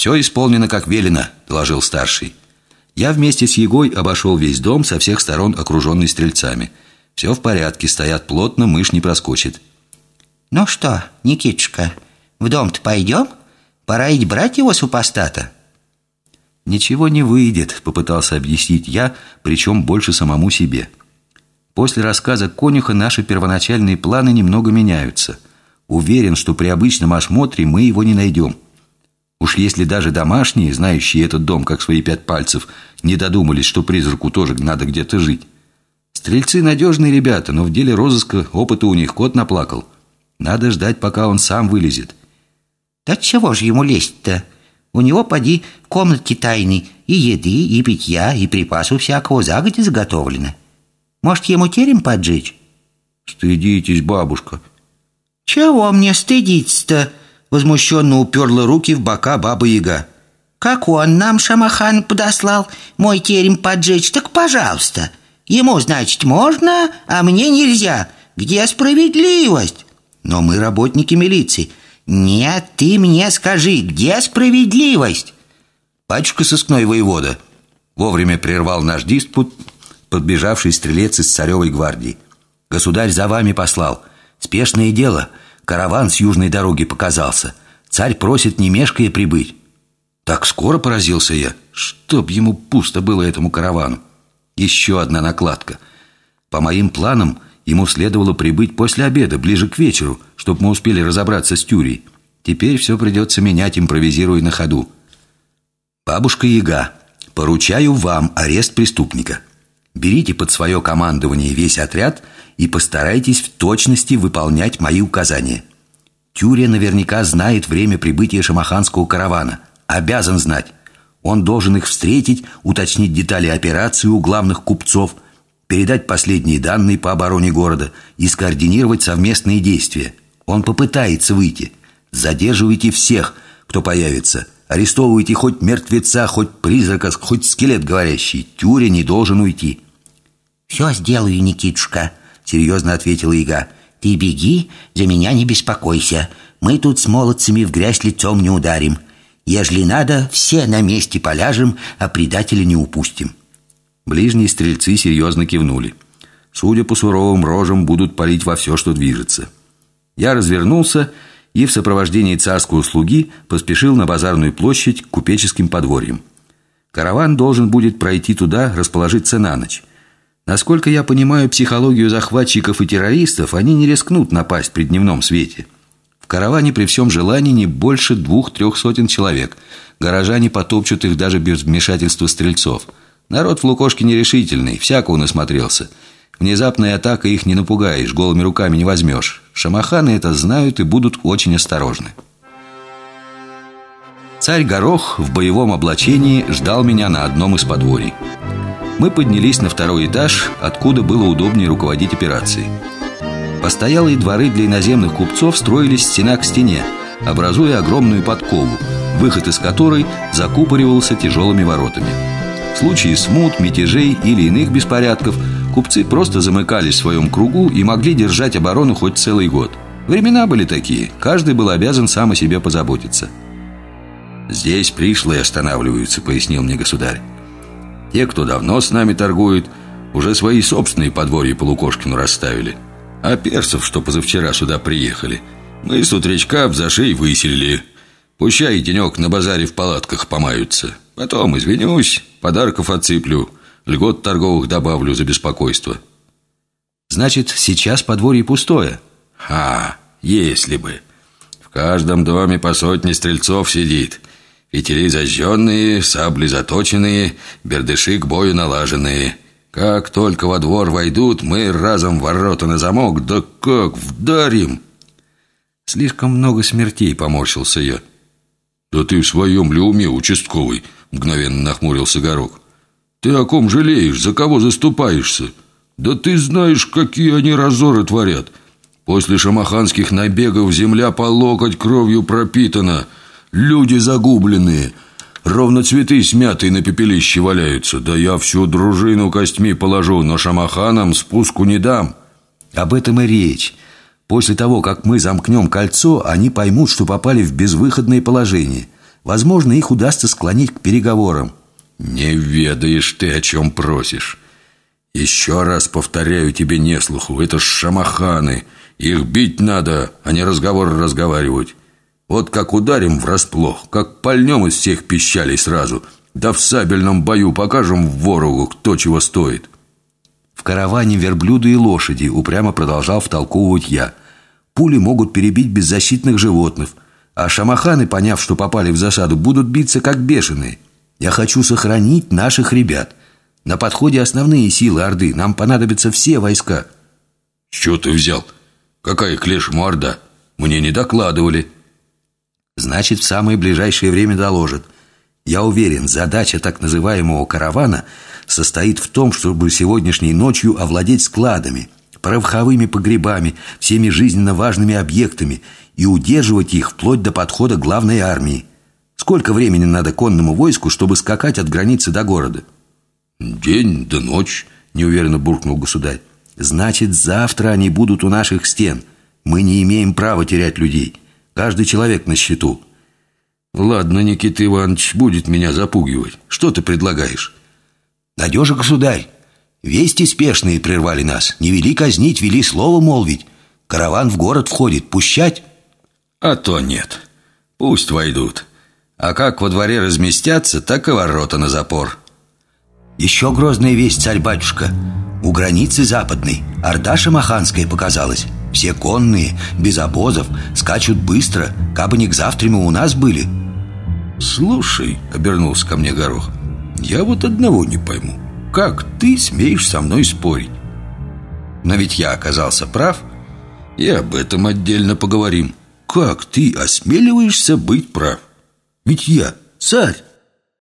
«Все исполнено, как велено», — доложил старший. Я вместе с Егой обошел весь дом, со всех сторон окруженный стрельцами. Все в порядке, стоят плотно, мышь не проскочит. «Ну что, Никитушка, в дом-то пойдем? Пора идти брать его супостата». «Ничего не выйдет», — попытался объяснить я, причем больше самому себе. После рассказа конюха наши первоначальные планы немного меняются. Уверен, что при обычном осмотре мы его не найдем. Уж если даже домашние, знающие этот дом как свои пять пальцев, не додумались, что призраку тоже надо где-то жить. Стрельцы надежные ребята, но в деле розыска опыта у них кот наплакал. Надо ждать, пока он сам вылезет. «Да чего же ему лезть-то? У него, поди, в комнатке тайной и еды, и питья, и припасу всякого загоди заготовлено. Может, ему терем поджечь?» «Стыдитесь, бабушка». «Чего мне стыдиться-то?» Возмущенно уперла руки в бока баба-яга. «Как он нам, Шамахан, подослал мой терем поджечь, так пожалуйста. Ему, значит, можно, а мне нельзя. Где справедливость?» «Но мы работники милиции». «Нет, ты мне скажи, где справедливость?» «Батюшка сыскной воевода», — вовремя прервал наш диспут подбежавший стрелец из царевой гвардии. «Государь за вами послал. Спешное дело. Караван с южной дороги показался. Царь просит, не мешкая, прибыть. Так скоро поразился я, чтоб ему пусто было этому каравану. Еще одна накладка. По моим планам, ему следовало прибыть после обеда, ближе к вечеру, чтобы мы успели разобраться с Тюрией. Теперь все придется менять, импровизируя на ходу. Бабушка Яга, поручаю вам арест преступника. Берите под свое командование весь отряд и постарайтесь в точности выполнять мои указания. Тюрия наверняка знает время прибытия шамаханского каравана. Обязан знать. Он должен их встретить, уточнить детали операции у главных купцов, передать последние данные по обороне города и скоординировать совместные действия. Он попытается выйти. Задерживайте всех, кто появится. Арестовывайте хоть мертвеца, хоть призрака, хоть скелет говорящий. Тюря не должен уйти. «Все сделаю, Никитушка», серьезно ответила Ига. «Ты беги, за меня не беспокойся. Мы тут с молодцами в грязь лицом не ударим. Ежели надо, все на месте поляжем, а предателя не упустим». Ближние стрельцы серьезно кивнули. Судя по суровым рожам, будут палить во все, что движется. Я развернулся и в сопровождении царского слуги поспешил на базарную площадь к купеческим подворьям. Караван должен будет пройти туда, расположиться на ночь. Насколько я понимаю психологию захватчиков и террористов, они не рискнут напасть при дневном свете. В караване при всем желании не больше двух-трех сотен человек. Горожане потопчут их даже без вмешательства стрельцов. Народ в Лукошке нерешительный, всякого насмотрелся. Внезапная атака их не напугаешь, голыми руками не возьмешь. Шамаханы это знают и будут очень осторожны. Царь Горох в боевом облачении ждал меня на одном из подворий. Мы поднялись на второй этаж, откуда было удобнее руководить операцией. Постоялые дворы для иноземных купцов строились стена к стене, образуя огромную подкову, выход из которой закупоривался тяжелыми воротами. В случае смут, мятежей или иных беспорядков купцы просто замыкались в своем кругу и могли держать оборону хоть целый год. Времена были такие, каждый был обязан сам о себе позаботиться. «Здесь пришлые останавливаются», — пояснил мне государь. Те, кто давно с нами торгует, уже свои собственные подворья по Лукошкину расставили. А персов, что позавчера сюда приехали, мы с утречка в зашей выселили. Пущай денек на базаре в палатках помаются. Потом извинюсь, подарков отсыплю, льгот торговых добавлю за беспокойство. Значит, сейчас подворье пустое? А, если бы. В каждом доме по сотне стрельцов сидит – Фитили зажженные, сабли заточенные, бердыши к бою налаженные. Как только во двор войдут, мы разом ворота на замок, да как вдарим!» Слишком много смертей, поморщился я. «Да ты в своем ли уме, участковый?» Мгновенно нахмурился Горок. «Ты о ком жалеешь? За кого заступаешься? Да ты знаешь, какие они разоры творят. После шамаханских набегов земля по локоть кровью пропитана». Люди загубленные. Ровно цветы смятые на пепелище валяются. Да я всю дружину костьми положу, но шамаханам спуску не дам. Об этом и речь. После того, как мы замкнем кольцо, они поймут, что попали в безвыходное положение. Возможно, их удастся склонить к переговорам Не ведаешь ты, о чем просишь. Еще раз повторяю тебе неслуху Это шамаханы. Их бить надо, а не разговоры разговаривать. Вот как ударим врасплох Как пальнем из всех пищалей сразу. Да в сабельном бою покажем ворогу, кто чего стоит в караване верблюды и лошади, упрямо продолжал втолковывать я. Пули могут перебить беззащитных животных, а шамаханы, поняв, что попали в засаду, будут биться как бешеные. Я хочу сохранить наших ребят. На подходе основные силы Орды. Нам понадобятся все войска. Что ты взял? Какая к лешему Орда? Мне не докладывали. Значит, в самое ближайшее время доложат. Я уверен, задача так называемого каравана состоит в том, чтобы сегодняшней ночью овладеть складами, пороховыми погребами, всеми жизненно важными объектами и удерживать их вплоть до подхода главной армии. Сколько времени надо конному войску, чтобы скакать от границы до города? День да ночь, неуверенно буркнул государь. Значит, завтра они будут у наших стен. Мы не имеем права терять людей. Каждый человек на счету. Ладно, Никита Иванович будет меня запугивать. Что ты предлагаешь? Надежа, государь. Вести спешные прервали нас. Не вели казнить, вели слово молвить. Караван в город входит. Пущать? А то нет. Пусть войдут. А как во дворе разместятся, так и ворота на запор. Еще грозная весть, царь-батюшка. У границы западной Орда Шамаханская показалась. Все конные, без обозов, скачут быстро. Кабы не к завтра мы у нас были. «Слушай», — обернулся ко мне Горох, «я вот одного не пойму. Как ты смеешь со мной спорить?» «Но ведь я оказался прав. И об этом отдельно поговорим. Как ты осмеливаешься быть прав? Ведь я царь».